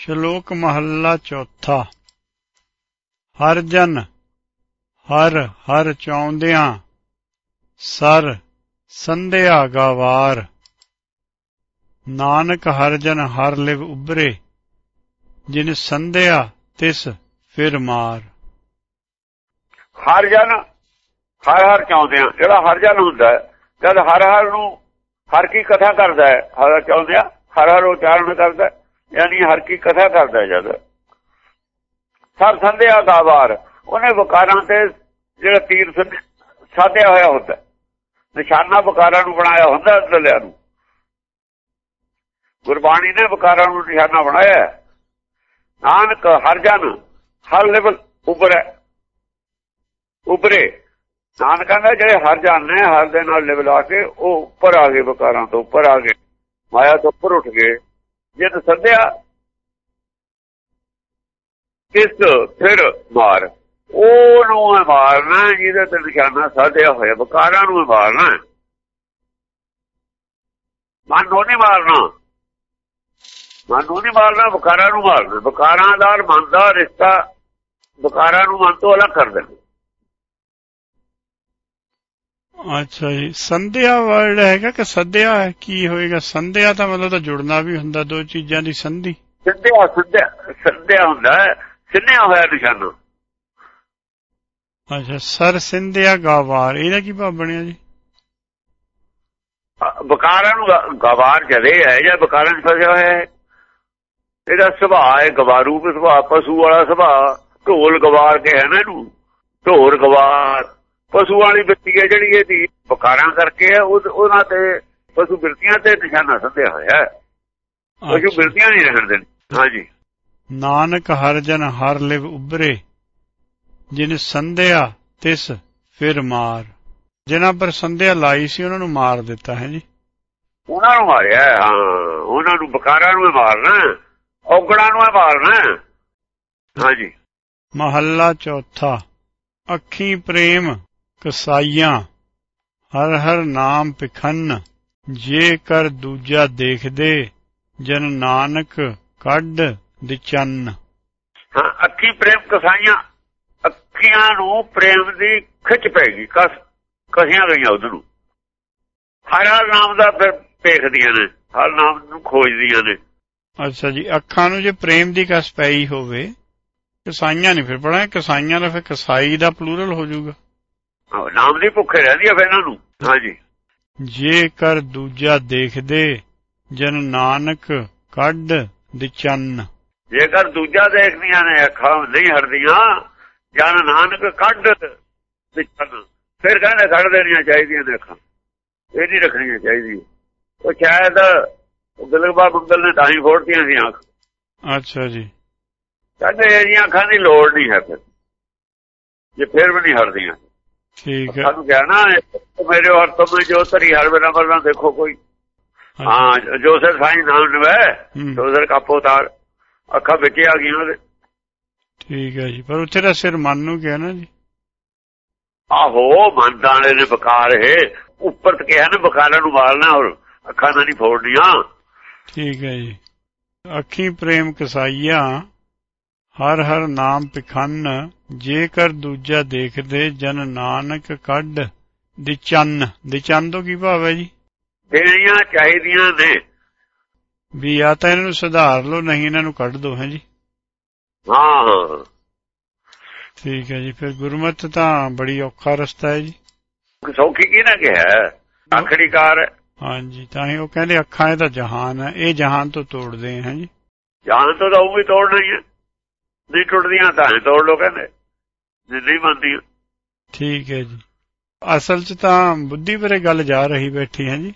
ਸ਼ਲੋਕ ਮਹੱਲਾ ਚੌਥਾ। ਹਰ ਜਨ, ਹਰ ਹਰ ਚਾਉਂਦਿਆਂ ਸਰ, ਸੰਧਿਆ ਗਾਵਾਰ। ਨਾਨਕ ਹਰ ਜਨ, ਹਰ ਲਿਵ ਉਬਰੇ ਜਿਨ ਸੰਧਿਆ ਤਿਸ ਫਿਰ ਮਾਰ। ਹਰ ਜਨ, ਹਰ ਹਰ ਚਾਹੁੰਦੇ ਜਿਹੜਾ ਹਰ ਜਨ ਹੁੰਦਾ ਜਦ ਹਰ ਹਰ ਨੂੰ ਹਰ ਕੀ ਕਥਾ ਕਰਦਾ ਹੈ, ਹਰ ਚਾਹੁੰਦੇ ਹਰ ਹਰ ਉਚਾਰਨ ਕਰਦਾ ਯਾਨੀ ਹਰ ਕੀ ਕਥਾ ਕਰਦਾ ਜਦ। ਸਰ ਸੰਧਿਆ ਦਾ ਵਾਰ, ਉਹਨੇ ਵਕਾਰਾਂ ਤੇ ਜਿਹੜਾ ਤੀਰ ਸਾਧਿਆ ਹੋਇਆ ਹੁੰਦਾ, ਨਿਸ਼ਾਨਾ ਵਕਾਰਾਂ ਨੂੰ ਬਣਾਇਆ ਹੁੰਦਾ ਅੰਦਰਲਿਆਂ ਨੂੰ। ਗੁਰਬਾਣੀ ਨੇ ਵਕਾਰਾਂ ਨੂੰ ਨਿਸ਼ਾਨਾ ਬਣਾਇਆ। ਨਾਨਕ ਹਰ ਜਨ, ਹਰ ਲੈਵਲ ਉਬਰੇ ਉਬਰੇ ਨਾਨਕ ਕਹਿੰਦਾ ਜਿਹੜੇ ਹਰ ਜਨ ਨੇ, ਹਰ ਦੇ ਨਾਲ ਲਿਵ ਲਾ ਕੇ ਉਹ ਉੱਪਰ ਆ ਗਏ ਵਕਾਰਾਂ ਤੋਂ ਉੱਪਰ ਆ ਗਏ। ਮਾਇਆ ਤੋਂ ਉੱਪਰ ਉੱਠ ਗਏ। ਜਿਤ ਸੱਦਿਆ ਕਿਸ ਫਿਰ ਮਾਰ, ਉਹਨੂੰ ਹੈ ਮਾਰਨਾ, ਜਿਹਦੇ ਤੇ ਨਿਸ਼ਾਨਾ ਸਾਧਿਆ ਹੋਇਆ, ਵਕਾਰਾਂ ਨੂੰ ਹੈ ਮਾਰਨਾ। ਮਨ ਨੂੰ ਨਹੀਂ ਮਾਰਨਾ। ਮਨ ਨੂੰ ਨਹੀਂ ਮਾਰਨਾ, ਵਕਾਰਾਂ ਨੂੰ ਮਾਰਨਾ। ਵਕਾਰਾਂ ਦਾ ਔਰ ਮਨ ਦਾ ਰਿਸ਼ਤਾ ਵਕਾਰਾਂ ਨੂੰ ਮਨ ਤੋਂ ਅਲੱਗ ਕਰ ਦੇਣਾ ਅੱਛਾ ਜੀ। ਸੰਧਿਆ ਵਰਡ ਹੈਗਾ ਕਿ ਸੱਧਿਆ? ਕੀ ਹੋਏਗਾ? ਸੰਧਿਆ ਤਾਂ ਮਤਲਬ ਤਾਂ ਜੁੜਨਾ ਵੀ ਹੁੰਦਾ ਦੋ ਚੀਜ਼ਾਂ ਦੀ ਸੰਧੀ। ਸਿੱਧਿਆ ਸਿੱਧਿਆ ਸਿੱਧਿਆ ਹੁੰਦਾ ਹੈ। ਸਿੱਧਿਆ ਹੋਇਆ ਨਿਸ਼ਾਨਾ ਅੱਛਾ ਸਰ ਸਿੰਧਿਆ ਗਾਵਾਰ। ਇਹਦਾ ਕੀ ਭਾਵ ਬਣਿਆ ਜੀ? ਬਕਾਰਾਂ ਨੂੰ ਗਵਾਰ ਜਦੇ ਹੈ ਜਾਂ ਬਕਾਰਾਂ ਚ ਫਸਿਆ ਹੋਇਆ ਹੈ ਇਹਦਾ ਸੁਭਾਅ ਹੈ ਗਵਾਰੂ ਸੁਭਾਅ ਪਸ਼ੂ ਵਾਲਾ ਸੁਭਾਅ। ਢੋਲ ਗਵਾਰ ਕੇ ਹੈ ਨਾ ਇਹਨੂੰ। ਢੋਰ ਗਵਾਰ। ਪਸ਼ੂ ਵਾਲੀ ਬਿਰਤੀ ਹੈ ਜਿਹੜੀ ਇਹਦੀ ਬਕਾਰਾਂ ਕਰਕੇ ਹੈ ਉਹ- ਉਹਨਾਂ ਤੇ ਪਸ਼ੂ ਬਿਰਤੀਆਂ ਤੇ ਨਿਸ਼ਾਨਾ ਸੰਧਿਆ ਹੋਇਆ ਹੈ। ਪਸ਼ੂ। ਬਿਰਤੀਆਂ ਨਹੀਂ ਰਹਿਣ ਦੇਣੀ। ਹਾਂਜੀ। ਨਾਨਕ ਹਰ ਜਨ ਹਰ ਲਿਵ ਉਬਰੇ ਜਿਨ ਸੰਧਿਆ ਤਿਸ ਫਿਰ ਮਾਰ। ਜਿਨ੍ਹਾਂ ਪਰ ਸੰਧਿਆ ਲਾਈ ਸੀ ਉਹਨਾਂ ਨੂੰ ਮਾਰ ਦਿੱਤਾ ਹੈ ਜੀ। ਉਹਨਾਂ ਨੂੰ ਮਾਰਿਆ ਹੈ, ਉਹਨਾਂ ਨੂੰ ਬਕਾਰਾਂ ਨੂੰ ਮਾਰਨਾ ਹੈ, ਔਗਣਾਂ ਨੂੰ ਮਾਰਨਾ। ਹਾਂਜੀ। ਮਹੱਲਾ ਚੌਥਾ ਅੱਖੀ ਪ੍ਰੇਮ ਕਸਾਈਆਂ ਹਰ ਹਰ ਨਾਮ ਪਖੰਨ ਜੇ ਕਰ ਦੂਜਾ ਦੇਖਦੇ ਜਨ ਨਾਨਕ ਕੱਢ ਦਿਚੰਨ। ਹਾਂ ਅੱਖੀ ਪ੍ਰੇਮ ਕਸਾਈਆਂ ਅੱਖੀਆਂ ਨੂੰ ਪ੍ਰੇਮ ਦੀ ਖਿੱਚ ਪੈਗੀ ਕਸ ਕਸੀਆਂ ਗਈਆਂ ਉਧਰ। ਨੂੰ ਹਰ ਹਰ ਨਾਮ ਦਾ ਫਿਰ ਦੇਖਦੀਆਂ ਨੇ ਹਰ ਨਾਮ ਨੂੰ ਖੋਜਦੀਆਂ ਨੇ। ਅੱਛਾ ਜੀ ਅੱਖਾਂ ਨੂੰ ਜੇ ਪ੍ਰੇਮ ਦੀ ਕਸ ਪਈ ਹੋਵੇ ਕਸਾਈਆਂ ਨਹੀਂ ਫਿਰ ਪੜਾਂ ਕਸਾਈਆਂ ਦਾ ਫਿਰ ਕਸਾਈ ਦਾ ਪਲੂਰਲ ਹੋ ਜਾਊਗਾ। ਨਾਮ ਦੀ ਭੁੱਖੇ ਰਹਿੰਦੀ ਆ ਫਿਰ ਇਹਨਾਂ ਨੂੰ? ਹਾਂਜੀ। ਜੇ ਕਰ ਦੂਜਾ ਦੇਖਦੇ ਜਨ ਨਾਨਕ ਕੱਢ ਦਿਚੰਨ। ਜੇਕਰ ਦੂਜਾ ਦੇਖਦੀਆਂ ਨੇ ਅੱਖਾਂ ਨਹੀਂ ਹਟਦੀਆਂ ਜਨ ਨਾਨਕ ਕੱਢ ਵਿਚਨ ਫਿਰ ਕਹਿੰਦੇ ਕੱਢ ਦੇਣੀਆਂ ਚਾਹੀਦੀਆਂ ਨੇ ਅੱਖਾਂ। ਇਹ ਨਹੀਂ ਰੱਖਣੀਆਂ ਚਾਹੀਦੀਆਂ। ਉਹ ਸ਼ਾਇਦ ਗਲਬਾ ਬੰਗਲ ਨੇ ਤਾਂ ਹੀ ਫੋੜਤੀਆਂ ਸੀ ਅੱਖ। ਅੱਛਾ ਜੀ। ਕਹਿੰਦੇ ਇਹ ਜੀਆਂ ਅੱਖਾਂ ਦੀ ਲੋੜ ਨਹੀਂ ਹੈ ਫਿਰ। ਜੇ ਫਿਰ ਵੀ ਨਹੀਂ ਹਟਦੀਆਂ। ਠੀਕ ਹੈ। ਸਾਨੂੰ ਕਹਿਣਾ ਮੇਰੇ ਔਰ ਤੁਮੇ ਜੋ ਤਰੀ ਹਰ ਵੇਲਾ ਵਰਨਾ ਦੇਖੋ ਕੋਈ। ਹਾਂ ਜੋ ਸਰ ਸਾਈਂ ਨਾਮ ਨਵੇ ਜੋ ਸਰ ਕਾਪੋ ਤਾਰ ਅੱਖਾਂ ਵਿੱਚ ਆ ਗਈਆਂ ਉਹਦੇ। ਠੀਕ ਹੈ ਜੀ ਪਰ ਉੱਥੇ ਦਾ ਸਿਰ ਮਨ ਨੂੰ ਕਿਹਾ ਨਾ ਜੀ। ਆਹੋ ਮਨ ਦਾਣੇ ਨੇ ਬਕਾਰ ਹੈ ਉੱਪਰ ਤੇ ਕਿਹਾ ਨਾ ਬਕਾਰਾਂ ਨੂੰ ਮਾਰਨਾ ਔਰ ਅੱਖਾਂ ਨਾਲ ਨਹੀਂ ਫੋੜਨੀਆਂ। ਠੀਕ ਹੈ ਜੀ। ਅੱਖੀ ਪ੍ਰੇਮ ਕਸਾਈਆ ਹਰ ਹਰ ਨਾਮ ਪਖੰਨ ਜੇ ਕਰ ਦੂਜਾ ਦੇਖਦੇ ਜਨ ਨਾਨਕ ਕੱਢ ਦਿਚੰਨ ਦਿਚੰਨ ਤੋਂ ਕੀ ਭਾਵ ਹੈ ਜੀ? ਦੇਣੀਆਂ ਚਾਹੀਦੀਆਂ ਨੇ। ਵੀ ਆ ਤਾਂ ਇਹਨਾਂ ਨੂੰ ਸੁਧਾਰ ਲਓ ਨਹੀਂ ਇਹਨਾਂ ਨੂੰ ਕੱਢ ਦਿਓ ਹੈ ਜੀ? ਹਾਂ। ਠੀਕ ਹੈ ਜੀ ਫਿਰ ਗੁਰਮਤ ਤਾਂ ਬੜੀ ਔਖਾ ਰਸਤਾ ਹੈ ਜੀ। ਸੌਖੀ ਕੀ ਨਾ ਕਿਹਾ? ਆਖਰੀ ਕਾਰ ਹੈ। ਹਾਂਜੀ ਤਾਂ ਹੀ ਉਹ ਕਹਿੰਦੇ ਅੱਖਾਂ ਇਹਦਾ ਜਹਾਨ ਹੈ ਇਹ ਜਹਾਨ ਤੋਂ ਤੋੜਦੇ ਹੈ ਜੀ। ਜਾਨ ਤੋਂ ਤਾਂ ਉਹ ਵੀ ਤੋੜਨਾ ਹੀ ਹੈ। ਨਹੀਂ ਟੁੱਟਦੀਆਂ ਤਾਂ ਤੋੜ ਲੋ ਕਹਿੰਦੇ। ਜੇ ਨਹੀਂ ਮੰਨਦੀਆਂ ਠੀਕ ਹੈ ਜੀ। ਅਸਲ 'ਚ ਤਾਂ ਬੁੱਧੀ ਬਾਰੇ ਗੱਲ ਜਾ ਰਹੀ ਬੈਠੀ ਹੈ ਜੀ।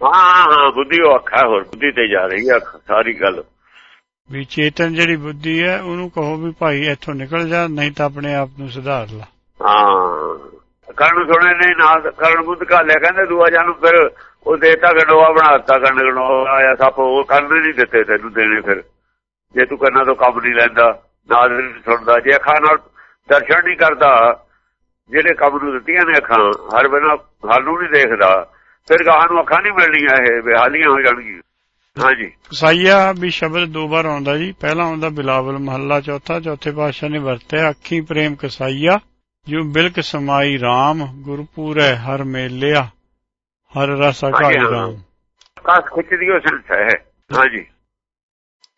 ਹਾਂ ਹਾਂ ਬੁੱਧੀ ਉਹ ਅੱਖਾਂ ਹੋਰ ਬੁੱਧੀ ਤੇ ਜਾ ਰਹੀ ਹੈ ਸਾਰੀ ਗੱਲ। ਵੀ ਚੇਤਨ ਜਿਹੜੀ ਬੁੱਧੀ ਹੈ ਉਹਨੂੰ ਕਹੋ ਵੀ ਭਾਈ ਇੱਥੋਂ ਨਿਕਲ ਜਾ ਨਹੀਂ ਤਾਂ ਆਪਣੇ ਆਪ ਨੂੰ ਸੁਧਾਰ ਲਾ। ਹਾਂ। ਕਰਨ ਸੁਣੇ ਨਹੀਂ ਨਾ ਕਰਨ ਬੁੱਧ ਕਾਲਿਆ ਕਹਿੰਦੇ ਦੂਆ ਜਾਨੂੰ ਫਿਰ ਉਹ ਦੇਤਾ ਗੰਡੋਆ ਬਣਾਤਾ ਕੰਨ ਗੰਡੋਆ ਆਇਆ ਸੱਪ ਉਹ ਕੰਨ ਨਹੀਂ ਦਿੱਤੇ ਤੈਨੂੰ ਦੇਣੇ ਫਿਰ। ਜੇ ਤੂੰ ਕੰਨਾਂ ਤੋਂ ਕੰਮ ਨਹੀਂ ਲੈਂਦਾ ਨਹੀਂ ਸੁਣਦਾ ਜੇ ਅੱਖਾਂ ਨਾਲ ਦਰਸ਼ਨ ਨਹੀਂ ਕਰਦਾ ਜਿਹੜੇ ਕੰਮ ਨੂੰ ਦਿੱਤੀਆਂ ਨੇ ਅੱਖਾਂ ਹਰ ਬਿਨਾ ਹਾਲ ਨੂੰ ਨਹੀਂ ਦੇਖਦਾ ਫਿਰ ਗਾਹਾਂ ਨੂੰ ਅੱਖਾਂ ਨਹੀਂ ਮਿਲਣੀਆਂ ਇਹ ਬੇਹਾਲੀਆਂ ਹੋ ਜਾਣਗੀਆਂ। ਹਾਂਜੀ। ਕਸਾਈਆ ਵੀ ਸ਼ਬਦ ਦੋ ਵਾਰ ਆਉਂਦਾ ਜੀ। ਪਹਿਲਾ ਆਉਂਦਾ ਬਿਲਾਵਲ ਮਹੱਲਾ ਚੌਥਾ ਚੌਥੇ ਪਾਤਸ਼ਾਹ ਨੇ ਵਰਤਿਆ ਅੱਖੀ ਪ੍ਰੇਮ ਕਸਾਈਆ ਜੋ ਬਿਲਕ ਸਮਾਈ RAM ਗੁਰਪੂਰੈ ਹਰ ਮੇਲਿਆ ਹਰ ਰਸ ਹਾਂ। ਰਾਮ। ਕਾਸ ਖਿੱਚਦੀ ਉਹ ਸੰਸ ਹੈ ਹਾਂਜੀ।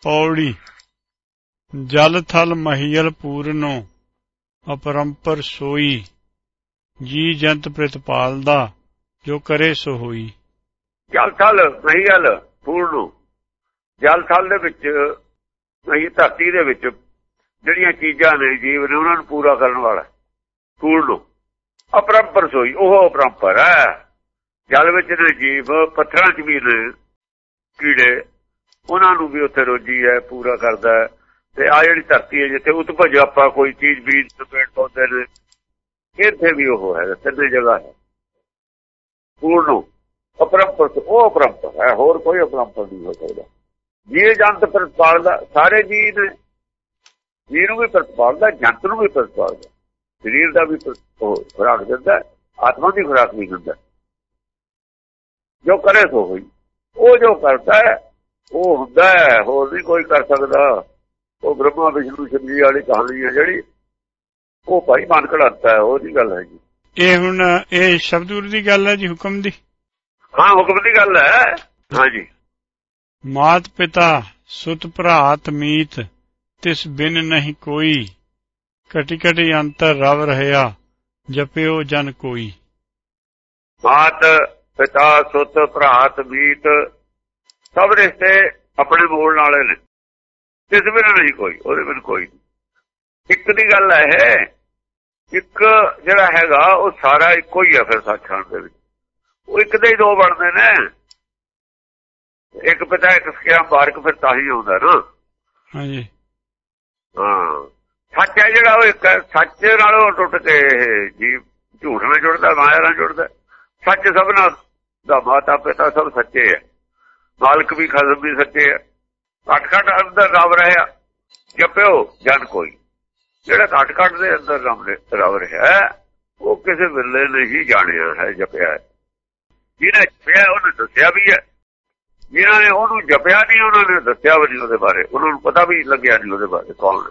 ਪੌੜੀ ਜਲ ਥਲ ਮਹੀਲ ਪੂਰਨੋ ਅਪਰੰਪਰ ਸੋਈ, ਜੀ ਜੰਤ ਪ੍ਰਤਪਾਲਦਾ ਜੋ ਕਰੇ ਸੋ ਹੋਈ। ਜਲ ਥਲ, ਨਹੀਂ ਗੱਲ ਪੂਰਨ ਜਲ ਥਲ ਦੇ ਵਿੱਚ, ਨਹੀਂ, ਧਰਤੀ ਦੇ ਵਿੱਚ ਜਿਹੜੀਆਂ ਚੀਜ਼ਾਂ ਨੇ ਜੀਵ ਨੇ, ਉਹਨਾਂ ਨੂੰ ਪੂਰਾ ਕਰਨ ਵਾਲਾ ਪੂਰਨ ਅਪਰੰਪਰ ਸੋਈ, ਉਹ ਅਪਰੰਪਰ ਹੈ। ਜਲ ਵਿੱਚ ਨੇ ਜੀਵ, ਪੱਥਰਾਂ 'ਚ ਵੀ ਨੇ ਕੀੜੇ, ਉਹਨਾਂ ਨੂੰ ਵੀ ਉੱਥੇ ਰੋਜੀ ਹੈ, ਪੂਰਾ ਕਰਦਾ ਹੈ। ਤੇ ਆ ਜਿਹੜੀ ਧਰਤੀ ਹੈ ਜਿੱਥੇ ਉਤਪਜ ਆਪਾਂ ਕੋਈ ਚੀਜ਼ ਬੀਜ ਤੇ ਪੇੜ, ਪੌਦੇ ਨੇ ਇੱਥੇ ਵੀ ਉਹ ਹੈ ਤਿੰਨੇ ਜਗ੍ਹਾ ਹੈ। ਪੂਰਨ ਅਪਰੰਪਰ ਉਹ ਅਪਰੰਪਰ ਹੈ, ਹੋਰ ਕੋਈ ਅਪਰੰਪਰ ਨਹੀਂ ਹੋ ਸਕਦਾ। ਜੀ ਜੰਤ ਪ੍ਰਤਪਾਲਦਾ, ਸਾਰੇ ਜੀ ਨੇ। ਜੀ ਨੂੰ ਵੀ ਪ੍ਰਤਪਾਲਦਾ, ਜੰਤ ਨੂੰ ਵੀ ਪ੍ਰਤਪਾਲਦਾ। ਸਰੀਰ ਦਾ ਵੀ ਖੁਰਾਕ ਦਿੰਦਾ, ਆਤਮਾ ਦੀ ਖੁਰਾਕ ਵੀ ਦਿੰਦਾ। ਜੋ ਕਰੇ ਸੋ ਹੋਈ। ਉਹ ਜੋ ਕਰਦਾ ਹੈ, ਉਹ ਹੁੰਦਾ ਹੈ, ਹੋਰ ਨਹੀਂ ਕੋਈ ਕਰ ਸਕਦਾ। ਉਹ ਬ੍ਰਹਮਾ ਵਿਸ਼ਨੂੰ ਸ਼ਿਵਜੀ ਵਾਲੀ ਕਹਾਣੀ ਹੈ ਜਿਹੜੀ ਉਹ ਭਾਈ ਮਨ ਘੜਾਤਾ ਹੈ ਉਹਦੀ ਗੱਲ ਹੈ ਜੀ ਇਹ ਹੁਣ ਇਹ ਸ਼ਬਦੂਰ ਦੀ ਗੱਲ ਹੈ ਜੀ ਹੁਕਮ ਦੀ? ਹਾਂ ਹੁਕਮ ਦੀ ਗੱਲ ਹੈ। ਹਾਂਜੀ। ਮਾਤ ਪਿਤਾ ਸੁਤ ਭਰਾਤ ਮੀਤ ਤਿਸ ਬਿਨ ਨਹੀਂ ਕੋਈ। ਕਟੀ ਕਟੀ ਅੰਤਰ ਰਵ ਰਹਿਆ ਜਪਿਓ ਜਨ ਕੋਈ। ਮਾਤ ਪਿਤਾ ਸੁੱਤ ਭਰਾਤ ਮੀਤ ਸਭ ਰਿਸ਼ਤੇ ਆਪਣੇ ਮੋੜ ਨਾਲੇ ਨੇ। ਇਸ ਬਿਨ ਨਹੀਂ ਕੋਈ ਉਹਦੇ ਬਿਨ ਕੋਈ ਨਹੀਂ। ਇੱਕ ਦੀ ਗੱਲ ਹੈ ਇੱਕ ਜਿਹੜਾ ਹੈਗਾ ਉਹ ਸਾਰਾ ਇੱਕੋ ਹੀ ਹੈ ਫਿਰ ਸੱਚਖੰਡ ਦੇ ਵਿੱਚ। ਉਹ ਇੱਕ ਦੇ ਹੀ ਦੋ ਬਣਦੇ ਨੇ। ਇੱਕ ਪਿਤਾ ਇੱਕ ਸਕਿਆ ਬਾਰਕ ਫਿਰ ਤਾਂ ਹੀ ਆਉਂਦਾ ਨਾ। ਹਾਂਜੀ। ਹਾਂ। ਸੱਚ ਹੈ ਜਿਹੜਾ ਉਹ ਇੱਕ ਸੱਚ ਨਾਲੋਂ ਟੁੱਟ ਕੇ ਜੀਵ ਝੂਠ ਨਾਲ ਜੁੜਦਾ ਮਾਇਆ ਨਾਲ ਜੁੜਦਾ। ਸੱਚ ਸਭਨਾ ਦਾ ਮਾਤਾ ਪਿਤਾ ਸਭ ਸੱਚੇ ਹੈ ਮਾਲਕ ਵੀ ਖਸਮ ਵੀ ਸੱਚੇ ਹੈ ਘਟ ਘਟ ਅੰਦਰ ਰਵ ਰਿਹਾ। ਜਪਿਓ ਜਨ ਕੋਈ। ਜਿਹੜਾ ਘਟ ਘਟ ਦੇ ਅੰਦਰ ਰਵ ਰਿਹਾ ਉਹ ਕਿਸੇ ਵੇਲੇ ਨਹੀਂ ਜਾਣਿਆ ਹੈ ਜਪਿਆ ਜਿਹਨੇ ਜਪਿਆ ਉਹਨੇ ਦੱਸਿਆ ਵੀ ਹੈ। ਜਿਨ੍ਹਾਂ ਨੇ ਉਹਨੂੰ ਜਪਿਆ ਨਹੀਂ ਉਹਨਾਂ ਨੇ ਦੱਸਿਆ ਵੀ ਉਹਦੇ ਬਾਰੇ। ਉਹਨਾਂ ਨੂੰ ਪਤਾ ਵੀ ਲੱਗਿਆ ਨਹੀਂ ਉਹਦੇ ਬਾਰੇ ਕੌਣ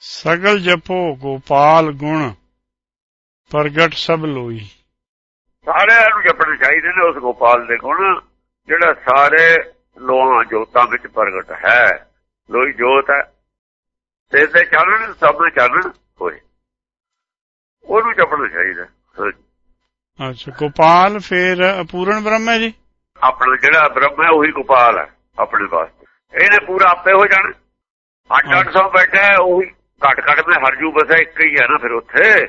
ਸਗਲ ਜਪੋ ਗੋਪਾਲ ਗੁਣ ਪ੍ਰਗਟ ਸਭ ਲੋਈ। ਸਾਰਿਆਂ ਨੂੰ ਜਪਣੇ ਚਾਹੀਦੇ ਨੇ ਉਸ ਗੋਪਾਲ ਦੇ ਗੁਣ ਜਿਹੜਾ ਸਾਰੇ ਲੋਹਾਂ ਜੋਤਾਂ ਵਿੱਚ ਪ੍ਰਗਟ ਹੈ। ਲੋਈ ਜੋਤ ਹੈ। ਤੇ ਤੇ ਚਾਨਣ ਸਭ ਨੂੰ ਚਾਨਣ ਹੋਏ। ਉਹਨੂੰ ਜਪਣਾ ਚਾਹੀਦਾ। ਅੱਛਾ ਗੋਪਾਲ ਫਿਰ ਅਪੂਰਨ ਬ੍ਰਹਮ ਹੈ ਜੀ? ਆਪਣਾ ਜਿਹੜਾ ਬ੍ਰਹਮ ਹੈ ਉਹੀ ਗੋਪਾਲ ਹੈ ਆਪਣੇ ਵਾਸਤੇ। ਇਹਨੇ ਪੂਰਾ ਆਪੇ ਹੋ ਜਾਣਾ। ਅੱਡ ਅੱਡ ਸੌ ਬੈਠਾ ਹੈ ਉਹੀ ਘਟ ਘਟ ਮੈਂ ਹਰਜੂ ਬਸਾ ਇੱਕ ਹੀ ਹੈ ਨਾ ਫਿਰ ਉੱਥੇ।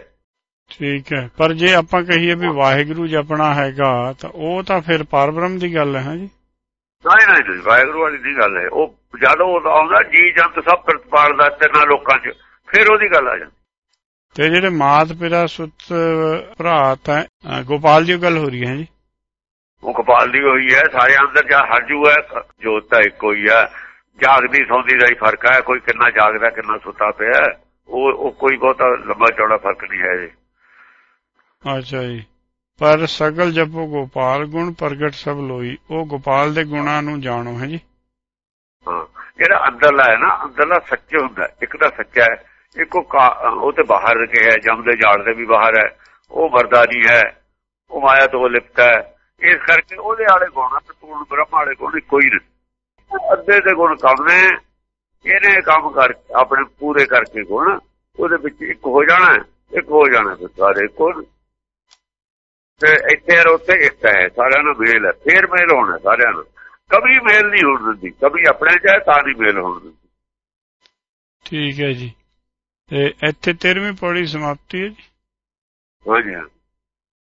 ਠੀਕ ਹੈ। ਪਰ ਜੇ ਆਪਾਂ ਕਹੀਏ ਵੀ ਵਾਹਿਗੁਰੂ ਜਪਣਾ ਹੈਗਾ ਤਾਂ ਉਹ ਤਾਂ ਫਿਰ ਪਰਬ੍ਰਹਮ ਦੀ ਗੱਲ ਹੈ ਜੀ। ਨਹੀਂ ਨਹੀਂ ਵਾਹਿਗੁਰੂ ਵਾਲੀ ਦੀ ਗੱਲ ਹੈ। ਉਹ ਜਦੋਂ ਉਹ ਆਉਂਦਾ ਜੀ ਜੰਤ ਸਭ ਪ੍ਰਤਪਾਲ ਦਾ ਤਿੰਨਾਂ ਲੋਕਾਂ 'ਚ ਫਿਰ ਉਹਦੀ ਗੱਲ ਆ ਜਾਂਦੀ। ਤੇ ਜਿਹੜੇ ਮਾਤ ਪਿਤਾ ਸੁਤ ਭਰਾਤ ਹੈ ਅ, ਗੋਪਾਲ ਦੀ ਗੱਲ ਹੋ ਰਹੀ ਹੈ ਜੀ? ਉਹ ਕਪਾਲ ਦੀ ਹੋਈ ਹੈ ਸਾਰੇ ਅੰਦਰ ਜਾ ਹਰਜੂ ਹੈ ਜੋਤ ਤਾਂ ਇੱਕੋ ਹੀ ਹੈ। ਜਾਗਦੀ ਸੌਂਦੀ ਦਾ ਹੀ ਫ਼ਰਕ ਹੈ ਕੋਈ ਕਿੰਨਾ ਜਾਗਦਾ ਕਿੰਨਾ ਸੁੱਤਾ ਪਿਆ ਉਹ ਕੋਈ ਬਹੁਤਾ ਲੰਬਾ ਚੌੜਾ ਫ਼ਰਕ ਨਹੀਂ ਹੈ ਜੀ। ਅੱਛਾ ਜੀ। ਪਰ ਸਗਲ ਜਪੋ ਗੋਪਾਲ ਗੁਣ ਪ੍ਰਗਟ ਸਭ ਲੋਈ। ਉਹ ਗੋਪਾਲ ਦੇ ਗੁਣਾਂ ਨੂੰ ਜਾਣੋ ਹੈ ਜੀ। ਜਿਹੜਾ ਅੰਦਰਲਾ ਹੈ ਨਾ ਅੰਦਰਲਾ ਸੱਚ ਹੁੰਦਾ ਹੈ। ਇੱਕ ਤਾਂ ਸੱਚਾ ਹੈ ਇੱਕ ਉਹ ਤੇ ਬਾਹਰ ਕੇ ਹੈ ਜੰਮਦੇ ਜਾਣਦੇ ਵੀ ਬਾਹਰ ਹੈ। ਉਹ ਮਰਦਾਨੀ ਹੈ ਉਹ ਮਾਇਆ ਤੋਂ ਲਿਪਤਾ ਹੈ। ਇਸ ਕਰਕੇ ਉਹਦੇ ਵਾਲੇ ਗੁਣ ਪੂਰਨ ਬ੍ਰਹਮ ਵਾਲੇ ਗੁਣ ਕੋਈ ਨਹੀਂ ਅੱਧੇ ਦੇ ਗੁਣ ਕੰਮ ਨੇ ਇਹਨੇ ਕੰਮ ਕਰ ਆਪਣੇ ਪੂਰੇ ਕਰਕੇ ਗੁਣ ਉਹਦੇ ਵਿੱਚ ਇੱਕ ਹੋ ਜਾਣਾ ਹੈ, ਇੱਕ ਹੋ ਜਾਣਾ ਸਾਰੇ ਗੁਣ। ਤੇ ਇੱਥੇ ਔਰ ਉੱਥੇ ਇੱਕ ਹੈ ਸਾਰਿਆਂ ਨਾਲ ਮੇਲ ਹੈ ਫੇਰ ਮੇਲ ਹੋਣਾ ਸਾਰਿਆਂ ਨਾਲ ਕभी ਮੇਲ ਨਹੀਂ ਹੋਣ ਦਿੰਦੀ ਕभी ਆਪਣੇ ਚਾਹੇ ਤਾਂ ਨਹੀਂ ਮੇਲ ਹੋਣ ਦਿੰਦੀ। ਠੀਕ ਹੈ ਜੀ। ਤੇ ਇੱਥੇ 13ਵੀਂ ਪੌੜੀ ਸਮਾਪਤੀ ਹੈ ਜੀ। ਹਾਂ।